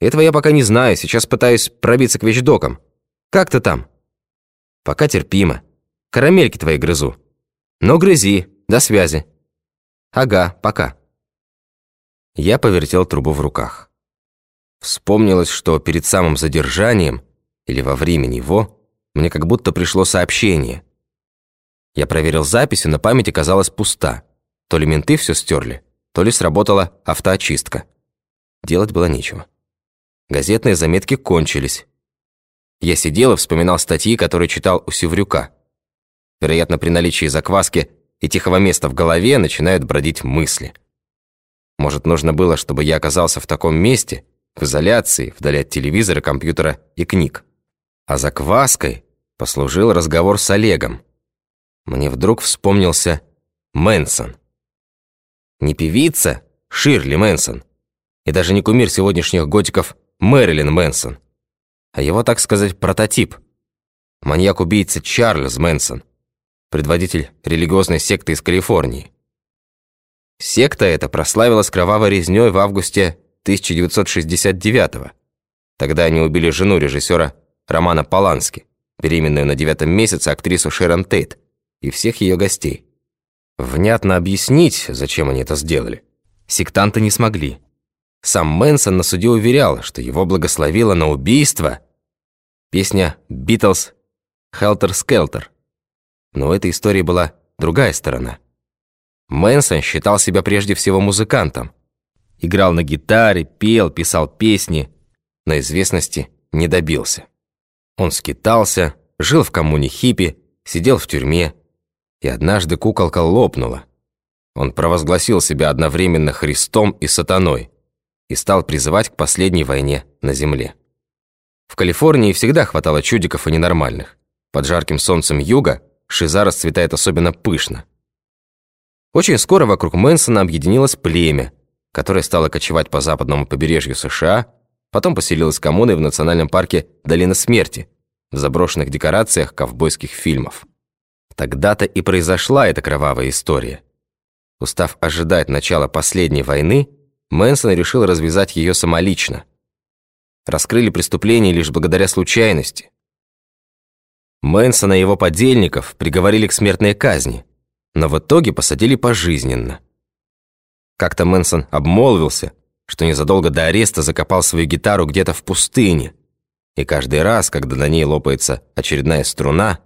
Этого я пока не знаю, сейчас пытаюсь пробиться к вещдокам. Как ты там? Пока терпимо. Карамельки твои грызу. Но грызи, до связи. Ага, пока. Я повертел трубу в руках. Вспомнилось, что перед самым задержанием, или во время него, мне как будто пришло сообщение. Я проверил запись, и на памяти казалась пуста. То ли менты все стерли, то ли сработала автоочистка. Делать было нечего. Газетные заметки кончились. Я сидел и вспоминал статьи, которые читал у Севрюка. Вероятно, при наличии закваски и тихого места в голове начинают бродить мысли. Может, нужно было, чтобы я оказался в таком месте, в изоляции, вдали от телевизора, компьютера и книг. А закваской послужил разговор с Олегом. Мне вдруг вспомнился Мэнсон. Не певица Ширли Мэнсон, и даже не кумир сегодняшних готиков Мэрилин Мэнсон, а его, так сказать, прототип. Маньяк-убийца Чарльз Мэнсон, предводитель религиозной секты из Калифорнии. Секта эта прославилась кровавой резнёй в августе 1969-го. Тогда они убили жену режиссера Романа Полански, беременную на девятом месяце актрису Шерон Тейт и всех ее гостей. Внятно объяснить, зачем они это сделали, сектанты не смогли. Сам Мэнсон на суде уверял, что его благословила на убийство песня «Битлз» «Хелтер Скелтер». Но у этой истории была другая сторона. Мэнсон считал себя прежде всего музыкантом. Играл на гитаре, пел, писал песни, но известности не добился. Он скитался, жил в коммуне хиппи, сидел в тюрьме, и однажды куколка лопнула. Он провозгласил себя одновременно Христом и сатаной и стал призывать к последней войне на земле. В Калифорнии всегда хватало чудиков и ненормальных. Под жарким солнцем юга шиза расцветает особенно пышно. Очень скоро вокруг Мэнсона объединилось племя, которое стало кочевать по западному побережью США, потом поселилось коммуной в национальном парке Долина Смерти, в заброшенных декорациях ковбойских фильмов. Тогда-то и произошла эта кровавая история. Устав ожидать начала последней войны, Мэнсон решил развязать ее самолично. Раскрыли преступление лишь благодаря случайности. Мэнсона и его подельников приговорили к смертной казни, но в итоге посадили пожизненно. Как-то Мэнсон обмолвился, что незадолго до ареста закопал свою гитару где-то в пустыне, и каждый раз, когда на ней лопается очередная струна,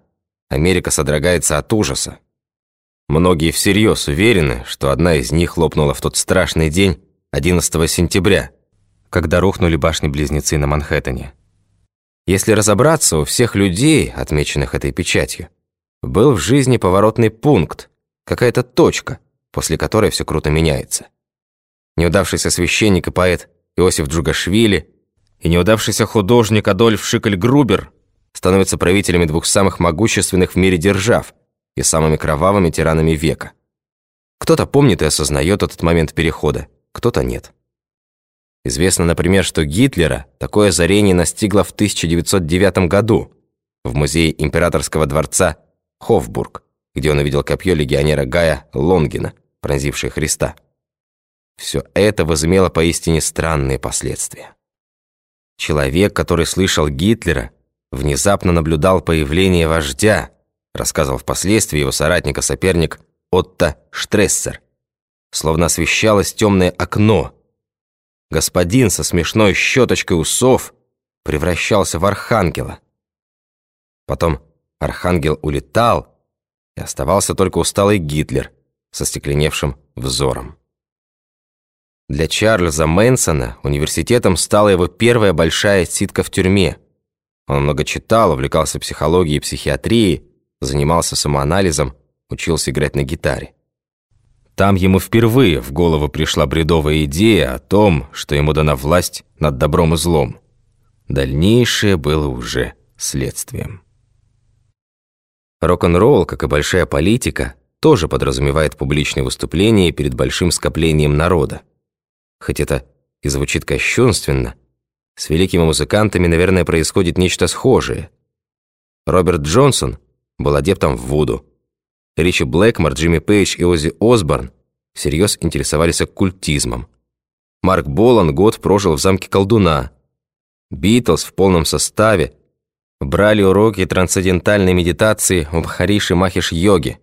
Америка содрогается от ужаса. Многие всерьез уверены, что одна из них лопнула в тот страшный день 11 сентября, когда рухнули башни-близнецы на Манхэттене. Если разобраться, у всех людей, отмеченных этой печатью, был в жизни поворотный пункт, какая-то точка, после которой все круто меняется. Неудавшийся священник и поэт Иосиф Джугашвили и неудавшийся художник Адольф Шикель-Грубер становятся правителями двух самых могущественных в мире держав и самыми кровавыми тиранами века. Кто-то помнит и осознает этот момент перехода, кто-то нет. Известно, например, что Гитлера такое озарение настигло в 1909 году в музее императорского дворца Хофбург, где он увидел копье легионера Гая Лонгина, пронзившее Христа. Все это возымело поистине странные последствия. Человек, который слышал Гитлера, внезапно наблюдал появление вождя, рассказывал впоследствии его соратника-соперник Отто Штрессер. Словно освещалось темное окно. Господин со смешной щеточкой усов превращался в архангела. Потом архангел улетал, и оставался только усталый Гитлер со стекленевшим взором. Для Чарльза Мэнсона университетом стала его первая большая ситка в тюрьме – он много читал, увлекался психологией и психиатрией, занимался самоанализом, учился играть на гитаре. Там ему впервые в голову пришла бредовая идея о том, что ему дана власть над добром и злом. Дальнейшее было уже следствием. Рок-н-ролл, как и большая политика, тоже подразумевает публичные выступления перед большим скоплением народа. Хоть это и звучит кощунственно, с великими музыкантами, наверное, происходит нечто схожее. Роберт Джонсон был адептом в Вуду. Ричи Блэкмор, Джимми Пейдж и Оззи Осборн всерьез интересовались оккультизмом. Марк Болан год прожил в замке колдуна, Битлз в полном составе брали уроки трансцендентальной медитации у Махариши Махиш-йоги.